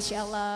Masya Allah.